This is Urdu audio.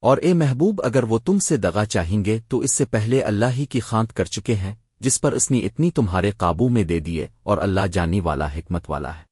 اور اے محبوب اگر وہ تم سے دغا چاہیں گے تو اس سے پہلے اللہ ہی کی خانت کر چکے ہیں، جس پر اس نے اتنی تمہارے قابو میں دے دیے اور اللہ جانی والا حکمت والا ہے۔